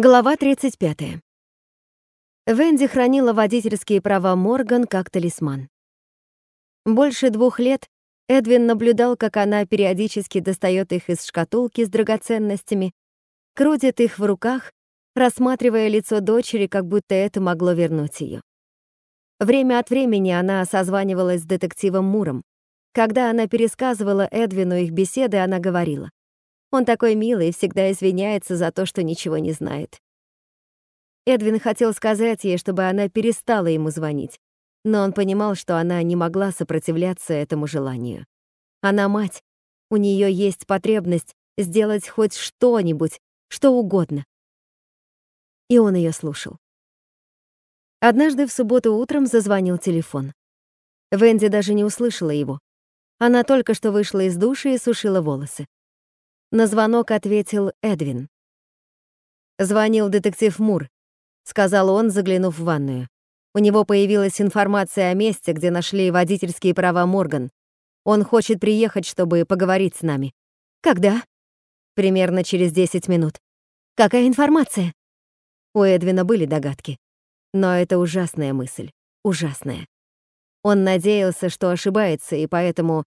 Глава 35. Венди хранила водительские права Морган как талисман. Больше двух лет Эдвин наблюдал, как она периодически достает их из шкатулки с драгоценностями, крутит их в руках, рассматривая лицо дочери, как будто это могло вернуть ее. Время от времени она созванивалась с детективом Муром. Когда она пересказывала Эдвину их беседы, она говорила, он такой милый и всегда извиняется за то, что ничего не знает. Эдвин хотел сказать ей, чтобы она перестала ему звонить, но он понимал, что она не могла сопротивляться этому желанию. Она мать, у нее есть потребность сделать хоть что-нибудь, что угодно. И он ее слушал. Однажды в субботу утром зазвонил телефон. Венди даже не услышала его. Она только что вышла из души и сушила волосы. На звонок ответил Эдвин. «Звонил детектив Мур», — сказал он, заглянув в ванную. «У него появилась информация о месте, где нашли водительские права Морган. Он хочет приехать, чтобы поговорить с нами». «Когда?» «Примерно через 10 минут». «Какая информация?» У Эдвина были догадки. Но это ужасная мысль. Ужасная. Он надеялся, что ошибается, и поэтому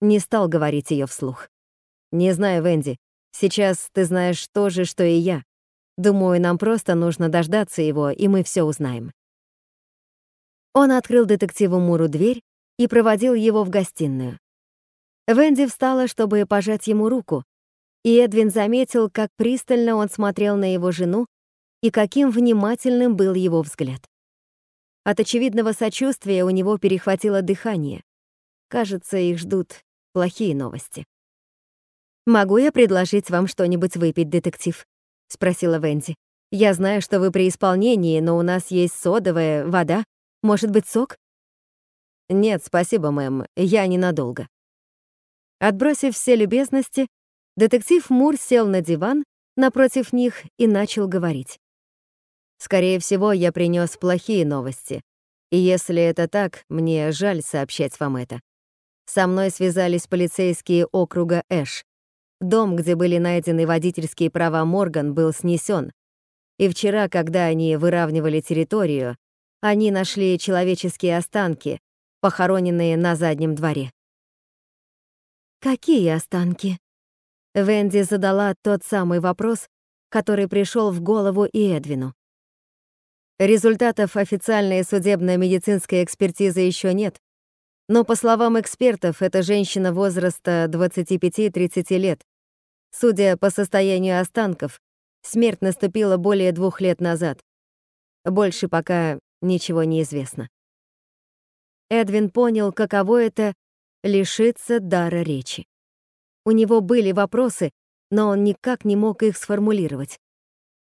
не стал говорить ее вслух. «Не знаю, Венди. Сейчас ты знаешь то же, что и я. Думаю, нам просто нужно дождаться его, и мы все узнаем». Он открыл детективу Муру дверь и проводил его в гостиную. Венди встала, чтобы пожать ему руку, и Эдвин заметил, как пристально он смотрел на его жену и каким внимательным был его взгляд. От очевидного сочувствия у него перехватило дыхание. Кажется, их ждут плохие новости. «Могу я предложить вам что-нибудь выпить, детектив?» — спросила Венди. «Я знаю, что вы при исполнении, но у нас есть содовая, вода. Может быть, сок?» «Нет, спасибо, мэм, я ненадолго». Отбросив все любезности, детектив Мур сел на диван напротив них и начал говорить. «Скорее всего, я принес плохие новости. И если это так, мне жаль сообщать вам это. Со мной связались полицейские округа Эш. Дом, где были найдены водительские права Морган, был снесен. И вчера, когда они выравнивали территорию, они нашли человеческие останки, похороненные на заднем дворе. «Какие останки?» Венди задала тот самый вопрос, который пришел в голову и Эдвину. Результатов официальной судебно-медицинской экспертизы еще нет, но, по словам экспертов, эта женщина возраста 25-30 лет, Судя по состоянию останков, смерть наступила более двух лет назад. Больше пока ничего не известно. Эдвин понял, каково это — лишиться дара речи. У него были вопросы, но он никак не мог их сформулировать.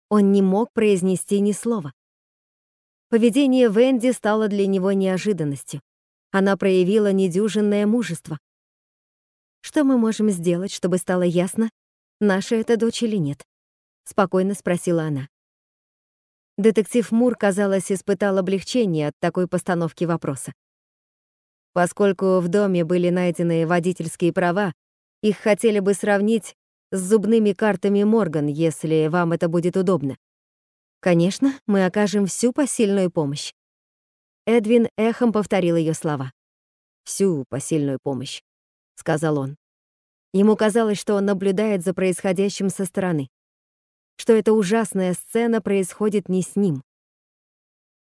Он не мог произнести ни слова. Поведение Венди стало для него неожиданностью. Она проявила недюжинное мужество. Что мы можем сделать, чтобы стало ясно, наша это дочь или нет?» — спокойно спросила она. Детектив Мур, казалось, испытал облегчение от такой постановки вопроса. Поскольку в доме были найдены водительские права, их хотели бы сравнить с зубными картами Морган, если вам это будет удобно. Конечно, мы окажем всю посильную помощь. Эдвин эхом повторил ее слова. «Всю посильную помощь», — сказал он. Ему казалось, что он наблюдает за происходящим со стороны, что эта ужасная сцена происходит не с ним.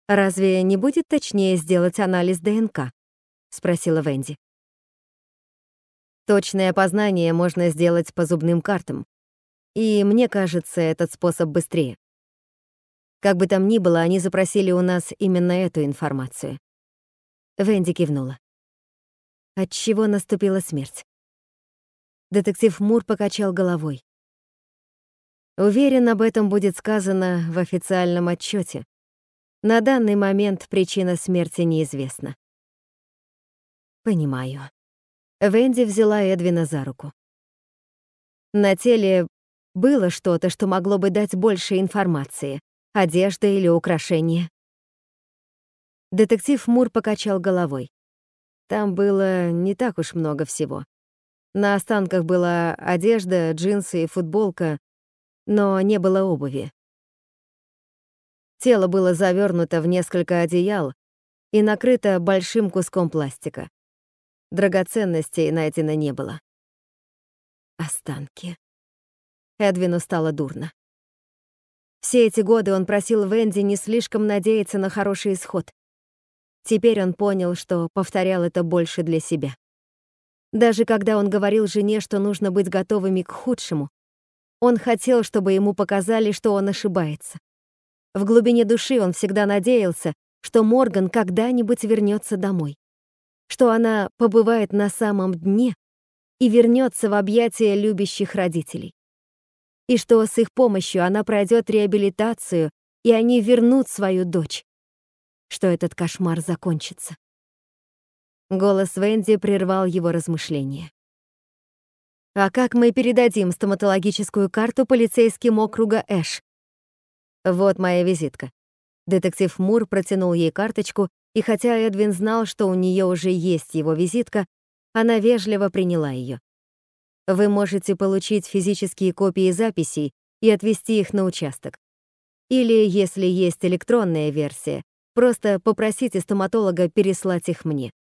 «Разве не будет точнее сделать анализ ДНК?» — спросила Венди. Точное опознание можно сделать по зубным картам. И мне кажется, этот способ быстрее. Как бы там ни было, они запросили у нас именно эту информацию. Венди кивнула. От чего наступила смерть? Детектив Мур покачал головой. Уверен, об этом будет сказано в официальном отчете. На данный момент причина смерти неизвестна. Понимаю. Венди взяла Эдвина за руку. На теле было что-то, что могло бы дать больше информации. Одежда или украшение. Детектив Мур покачал головой. Там было не так уж много всего. На останках была одежда, джинсы и футболка, но не было обуви. Тело было завернуто в несколько одеял и накрыто большим куском пластика. Драгоценностей найдено не было. Останки. Эдвину стало дурно. Все эти годы он просил Венди не слишком надеяться на хороший исход. Теперь он понял, что повторял это больше для себя. Даже когда он говорил жене, что нужно быть готовыми к худшему, он хотел, чтобы ему показали, что он ошибается. В глубине души он всегда надеялся, что Морган когда-нибудь вернется домой, что она побывает на самом дне и вернется в объятия любящих родителей и что с их помощью она пройдет реабилитацию, и они вернут свою дочь, что этот кошмар закончится. Голос Венди прервал его размышления. «А как мы передадим стоматологическую карту полицейским округа Эш?» «Вот моя визитка». Детектив Мур протянул ей карточку, и хотя Эдвин знал, что у нее уже есть его визитка, она вежливо приняла ее. Вы можете получить физические копии записей и отвести их на участок. Или, если есть электронная версия, просто попросите стоматолога переслать их мне.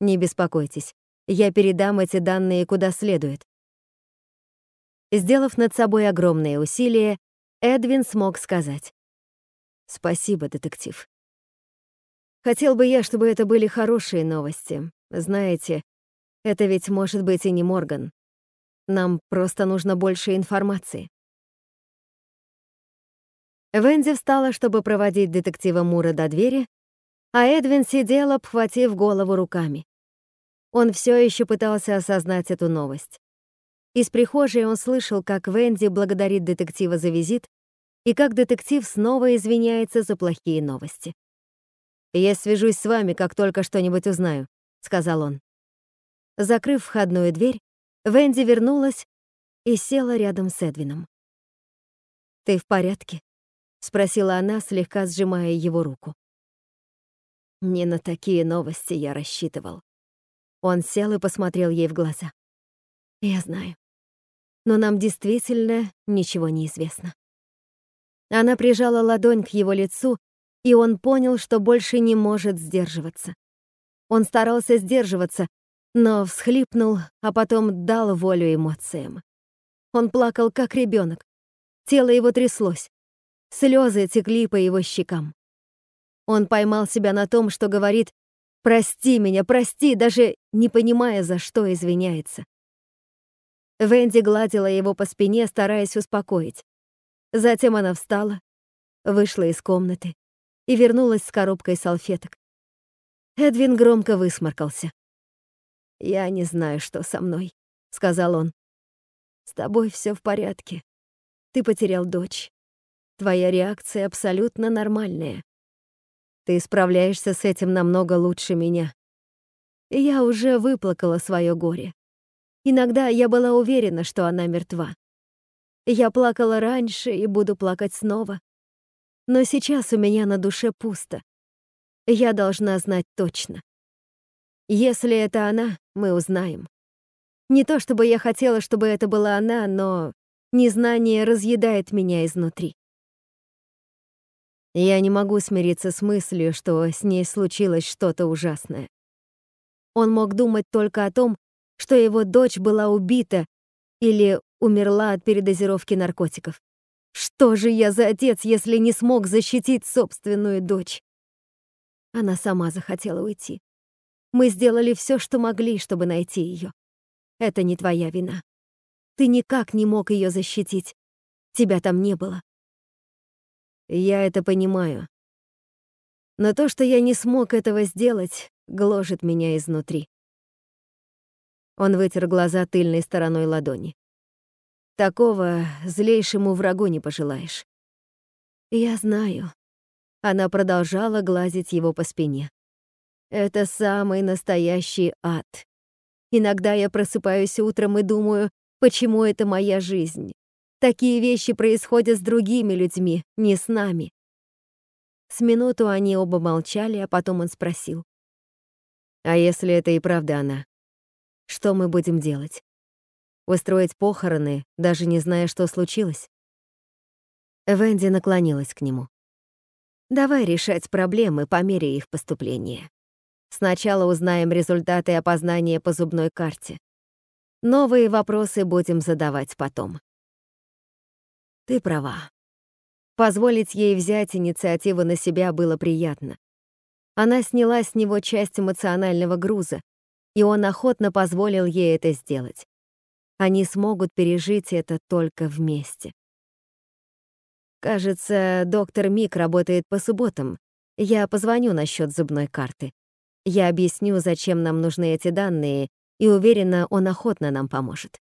Не беспокойтесь, я передам эти данные куда следует. Сделав над собой огромные усилия, Эдвин смог сказать. «Спасибо, детектив. Хотел бы я, чтобы это были хорошие новости. Знаете, это ведь может быть и не Морган. Нам просто нужно больше информации. Венди встала, чтобы проводить детектива Мура до двери, а Эдвин сидел, обхватив голову руками. Он все еще пытался осознать эту новость. Из прихожей он слышал, как Венди благодарит детектива за визит и как детектив снова извиняется за плохие новости. «Я свяжусь с вами, как только что-нибудь узнаю», — сказал он. Закрыв входную дверь, Венди вернулась и села рядом с Эдвином. «Ты в порядке?» — спросила она, слегка сжимая его руку. «Не на такие новости я рассчитывал». Он сел и посмотрел ей в глаза. «Я знаю. Но нам действительно ничего не известно». Она прижала ладонь к его лицу, и он понял, что больше не может сдерживаться. Он старался сдерживаться, но всхлипнул, а потом дал волю эмоциям. Он плакал, как ребенок. Тело его тряслось. Слезы текли по его щекам. Он поймал себя на том, что говорит «Прости меня, прости», даже не понимая, за что извиняется. Венди гладила его по спине, стараясь успокоить. Затем она встала, вышла из комнаты и вернулась с коробкой салфеток. Эдвин громко высморкался. «Я не знаю, что со мной», — сказал он. «С тобой все в порядке. Ты потерял дочь. Твоя реакция абсолютно нормальная. Ты справляешься с этим намного лучше меня. Я уже выплакала свое горе. Иногда я была уверена, что она мертва. Я плакала раньше и буду плакать снова. Но сейчас у меня на душе пусто. Я должна знать точно. Если это она, мы узнаем. Не то чтобы я хотела, чтобы это была она, но незнание разъедает меня изнутри. Я не могу смириться с мыслью, что с ней случилось что-то ужасное. Он мог думать только о том, что его дочь была убита или умерла от передозировки наркотиков. Что же я за отец, если не смог защитить собственную дочь? Она сама захотела уйти. Мы сделали все, что могли, чтобы найти ее. Это не твоя вина. Ты никак не мог ее защитить. Тебя там не было. Я это понимаю. Но то, что я не смог этого сделать, гложет меня изнутри. Он вытер глаза тыльной стороной ладони. Такого злейшему врагу не пожелаешь. Я знаю. Она продолжала гладить его по спине. Это самый настоящий ад. Иногда я просыпаюсь утром и думаю, почему это моя жизнь. Такие вещи происходят с другими людьми, не с нами. С минуту они оба молчали, а потом он спросил. «А если это и правда она? Что мы будем делать? Устроить похороны, даже не зная, что случилось?» Венди наклонилась к нему. Давай решать проблемы по мере их поступления. Сначала узнаем результаты опознания по зубной карте. Новые вопросы будем задавать потом. Ты права. Позволить ей взять инициативу на себя было приятно. Она сняла с него часть эмоционального груза, и он охотно позволил ей это сделать. Они смогут пережить это только вместе. Кажется, доктор Мик работает по субботам. Я позвоню насчет зубной карты. Я объясню, зачем нам нужны эти данные, и уверена, он охотно нам поможет.